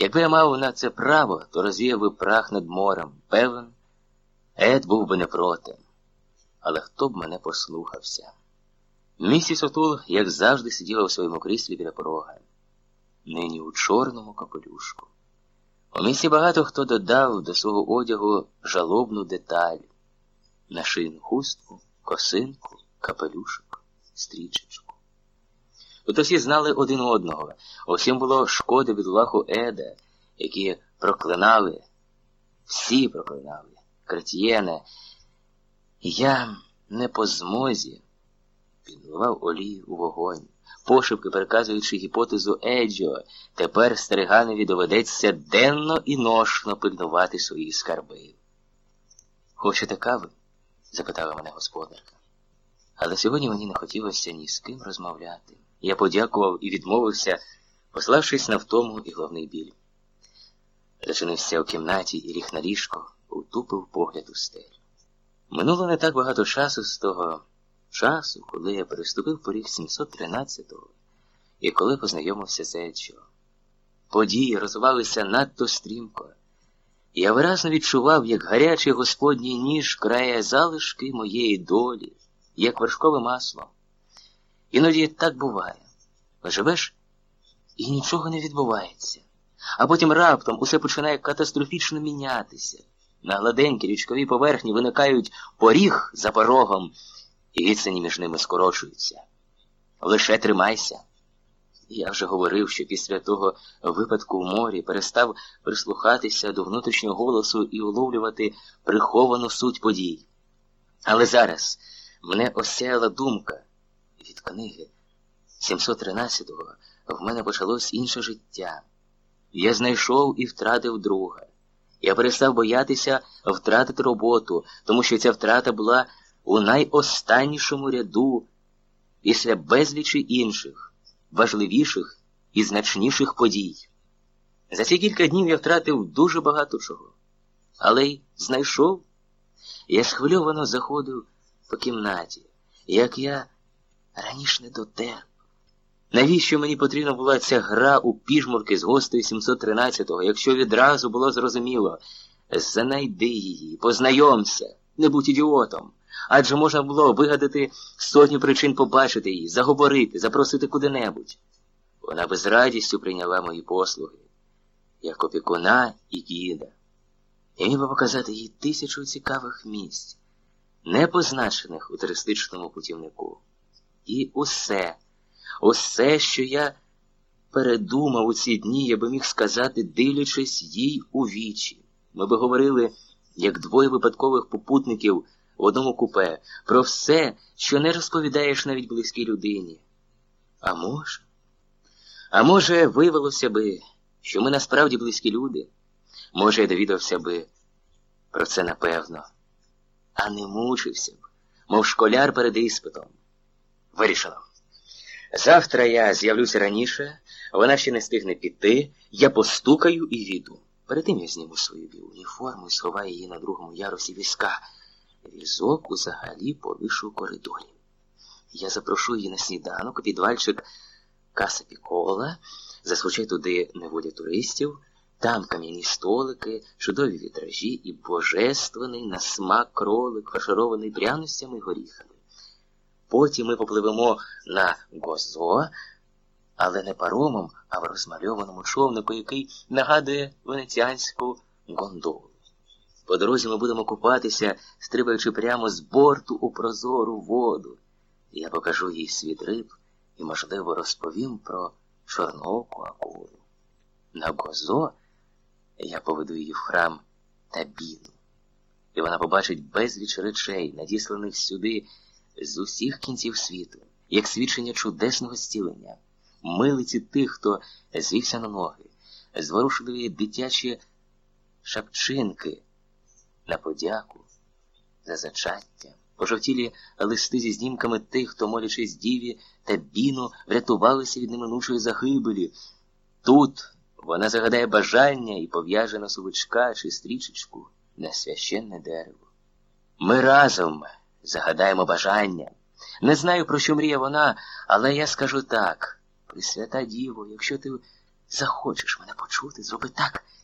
Якби я мав на це право, то розвіяв би прах над морем. Певен, Ед був би не проти. Але хто б мене послухався? Місіс Отул, як завжди, сиділа у своєму кріслі біля порога, нині у чорному капелюшку. У місті багато хто додав до свого одягу жалобну деталь на шийну хустку, косинку, капелюшок, стрічечку. Тут усі знали один одного, усім було шкоди від лаху Еда, які проклинали, всі проклинали, Кретьєне. Я не по змозі підливав олію у вогонь, пошепки переказуючи гіпотезу Еджіо, тепер Стереганові доведеться денно і ношно пильнувати свої скарби. Хочете кави? запитала мене господарка. Але сьогодні мені не хотілося ні з ким розмовляти. Я подякував і відмовився, пославшись на втому і головний біль. Зачинився у кімнаті і ліг на ліжко, утупив погляд у стелю. Минуло не так багато часу з того часу, коли я переступив поріг 713-го і коли познайомився з Еджо. Події розвивалися надто стрімко. Я виразно відчував, як гарячий господній ніж крає залишки моєї долі, як вершкове масло. Іноді так буває. Живеш і нічого не відбувається. А потім раптом усе починає катастрофічно мінятися. На гладенькій річковій поверхні виникають поріг за порогом, і відстані між ними скорочуються. Лише тримайся. Я вже говорив, що після того випадку в морі перестав прислухатися до внутрішнього голосу і уловлювати приховану суть подій. Але зараз мене осяяла думка від книги 713-го в мене почалось інше життя. Я знайшов і втратив друга. Я перестав боятися втратити роботу, тому що ця втрата була у найостаннішому ряду після безлічі інших, важливіших і значніших подій. За ці кілька днів я втратив дуже багато чого, але й знайшов. Я схвильовано заходив по кімнаті, як я раніше не дотеп. Навіщо мені потрібна була ця гра у піжмурки з гостею 713-го, якщо відразу було зрозуміло, знайди її, познайомся, не будь ідіотом. Адже можна було вигадати сотню причин побачити її, заговорити, запросити куди-небудь. Вона без радістю прийняла мої послуги, як опікуна і діда. Я міг би показати їй тисячу цікавих місць, не позначених у туристичному путівнику. І усе, усе, що я передумав у ці дні, я би міг сказати, дивлячись їй у вічі. Ми би говорили, як двоє випадкових попутників в одному купе, про все, що не розповідаєш навіть близькій людині. А може? А може, виявилося би, що ми насправді близькі люди? Може, я довідався би про це напевно, а не мучився б, мов школяр перед іспитом. Вирішено. Завтра я з'явлюся раніше, вона ще не стигне піти, я постукаю і війду. Перед тим я зніму свою білу уніформу і сховаю її на другому ярусі візка. Візок узагалі повишу у коридорі. Я запрошу її на сніданок, підвальчик Каса Пікола, зазвичай туди не водять туристів, там кам'яні столики, чудові вітражі і божественний на смак кролик, фарширований пряностями і горіхами. Потім ми попливемо на Гозо, але не паромом, а в розмальованому човнику, який нагадує венеціанську гондолу. По дорозі ми будемо купатися, стрибаючи прямо з борту у прозору воду. Я покажу їй світ риб і, можливо, розповім про чорноку акулу. На Гозо я поведу її в храм Табіну, і вона побачить безліч речей, надісланих сюди з усіх кінців світу, як свідчення чудесного зцілення, милиці тих, хто звівся на ноги, зворушливі дитячі шапчинки на подяку за зачаття, пожовтілі листи зі знімками тих, хто, молячись діві та біну, врятувалися від неминучої загибелі. Тут вона загадає бажання і пов'яже на сувичка чи стрічечку на священне дерево. Ми разом загадаємо бажання. Не знаю, про що мріє вона, але я скажу так. Пресвята Діво, якщо ти захочеш мене почути, зроби так,